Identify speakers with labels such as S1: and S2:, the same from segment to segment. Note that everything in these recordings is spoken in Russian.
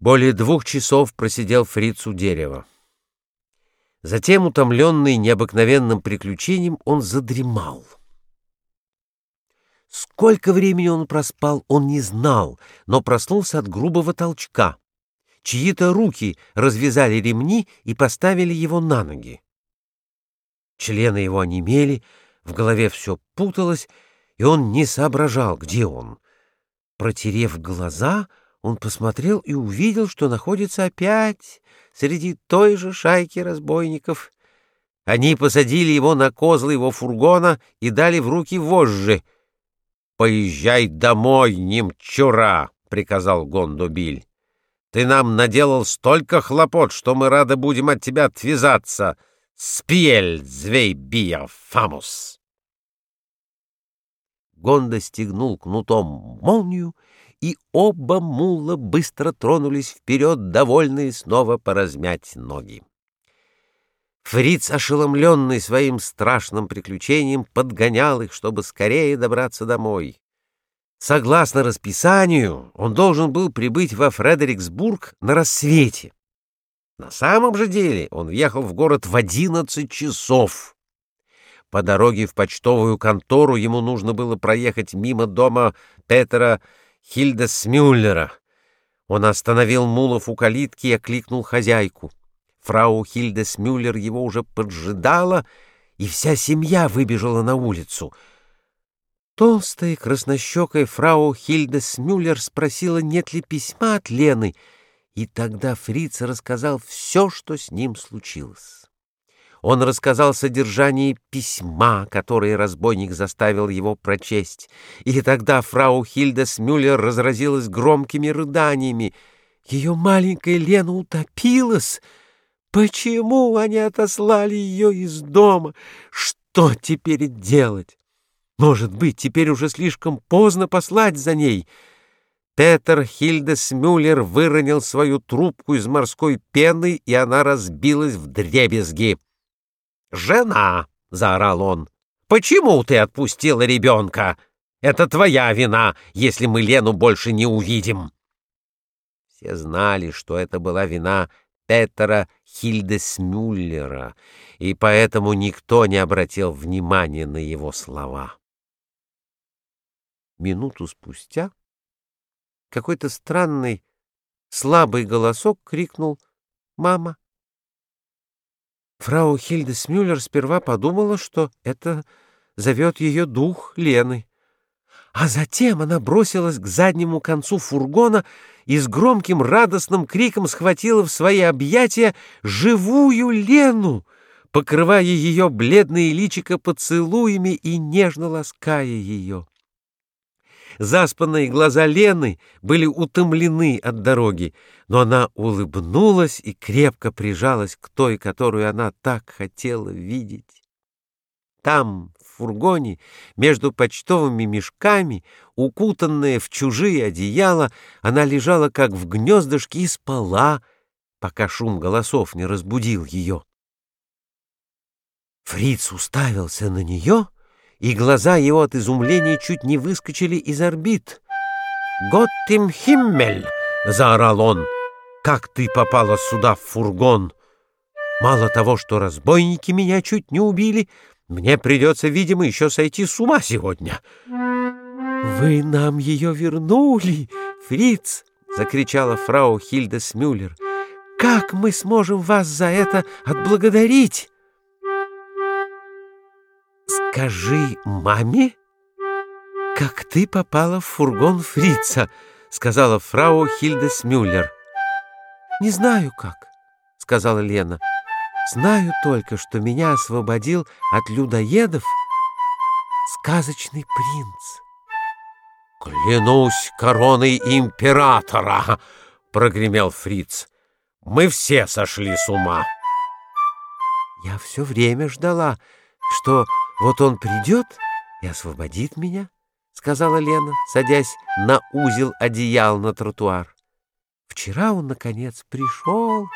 S1: Более двух часов просидел Фриц у дерева. Затем, утомленный необыкновенным приключением, он задремал. Сколько времени он проспал, он не знал, но проснулся от грубого толчка. Чьи-то руки развязали ремни и поставили его на ноги. Члены его онемели, в голове все путалось, и он не соображал, где он. Протерев глаза, он посмотрел и увидел, что находится опять среди той же шайки разбойников. Они посадили его на козлы его фургона и дали в руки вожжи. «Поезжай домой, немчура!» — приказал Гондобиль. «Ты нам наделал столько хлопот, что мы рады будем от тебя отвязаться. Спель, звейбия, фамус!» Гонда стегнул кнутом молнию, и оба мула быстро тронулись вперед, довольные снова поразмять ноги. Фриц, ошеломленный своим страшным приключением, подгонял их, чтобы скорее добраться домой. Согласно расписанию, он должен был прибыть во Фредериксбург на рассвете. На самом же деле он въехал в город в одиннадцать часов. По дороге в почтовую контору ему нужно было проехать мимо дома Петера Хильдесмюллера. Он остановил Мулов у калитки и окликнул хозяйку. Фрау Хильдесмюллер его уже поджидала, и вся семья выбежала на улицу. Толстая краснощекая фрау Хильдесмюллер спросила, нет ли письма от Лены, и тогда Фриц рассказал все, что с ним случилось. Он рассказал содержание письма, которое разбойник заставил его прочесть. И тогда фрау Хильдес Мюллер разразилась громкими рыданиями. Ее маленькая Лена утопилась. Почему они отослали ее из дома? Что теперь делать? Может быть, теперь уже слишком поздно послать за ней. Петер Хильдес Мюллер выронил свою трубку из морской пены, и она разбилась в дребезги. «Жена!» — заорал он. «Почему ты отпустила ребенка? Это твоя вина, если мы Лену больше не увидим!» Все знали, что это была вина Петера Хильдесмюллера, и поэтому никто не обратил внимания на его слова. Минуту спустя какой-то странный слабый голосок крикнул «Мама!» Фрау Хильдес Мюллер сперва подумала, что это зовет ее дух Лены. А затем она бросилась к заднему концу фургона и с громким радостным криком схватила в свои объятия живую Лену, покрывая ее бледные личико поцелуями и нежно лаская ее. Заспанные глаза Лены были утомлены от дороги, но она улыбнулась и крепко прижалась к той, которую она так хотела видеть. Там, в фургоне, между почтовыми мешками, укутанная в чужие одеяла, она лежала как в гнездышке и спала, пока шум голосов не разбудил ее. Фриц уставился на нее — и глаза его от изумления чуть не выскочили из орбит. «Готтим Химмель!» — заорал он. «Как ты попала сюда в фургон? Мало того, что разбойники меня чуть не убили, мне придется, видимо, еще сойти с ума сегодня». «Вы нам ее вернули, фриц!» — закричала фрау Хильда Смюллер. «Как мы сможем вас за это отблагодарить?» «Скажи маме, как ты попала в фургон фрица», — сказала фрау Хильдес Мюллер. «Не знаю как», — сказала Лена. «Знаю только, что меня освободил от людоедов сказочный принц».
S2: «Клянусь короной императора!» — прогремел фриц. «Мы все сошли с ума!»
S1: «Я все время ждала, что вот он придет и освободит меня, — сказала Лена, садясь на узел одеял на тротуар. Вчера он, наконец, пришел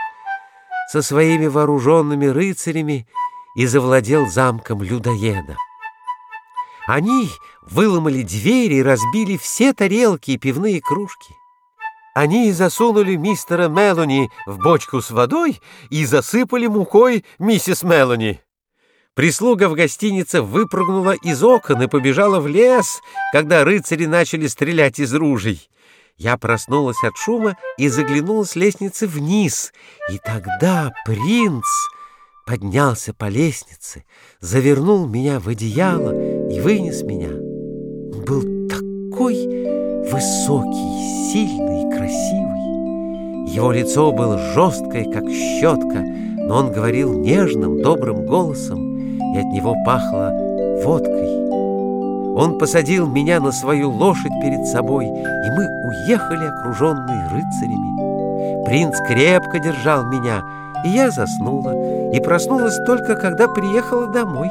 S1: со своими вооруженными рыцарями и завладел замком людоеда. Они выломали двери и разбили все тарелки и пивные кружки. Они засунули мистера Мелани в бочку с водой и засыпали мукой миссис Мелани. Прислуга в гостинице выпрыгнула из окон и побежала в лес, когда рыцари начали стрелять из ружей. Я проснулась от шума и заглянула с лестницы вниз, и тогда принц поднялся по лестнице, завернул меня в одеяло и вынес меня. Он был такой высокий, сильный и красивый. Его лицо было жесткое, как щетка, но он говорил нежным, добрым голосом, и от него пахло водкой. Он посадил меня на свою лошадь перед собой, и мы уехали, окруженные рыцарями. Принц крепко держал меня, и я заснула, и проснулась только, когда приехала домой.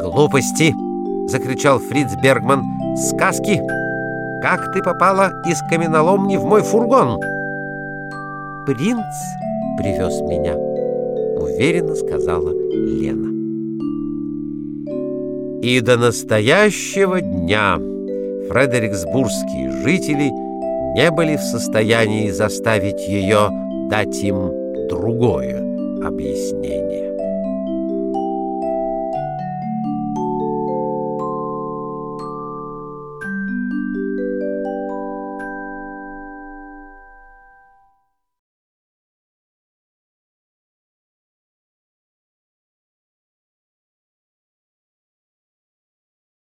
S2: «Глупости!» — закричал Фриц Бергман. «Сказки! Как ты попала из каменоломни в мой фургон?»
S1: «Принц привез меня», — уверенно сказала Лена. И до настоящего дня фредериксбургские жители не были в состоянии заставить ее дать им другое объяснение.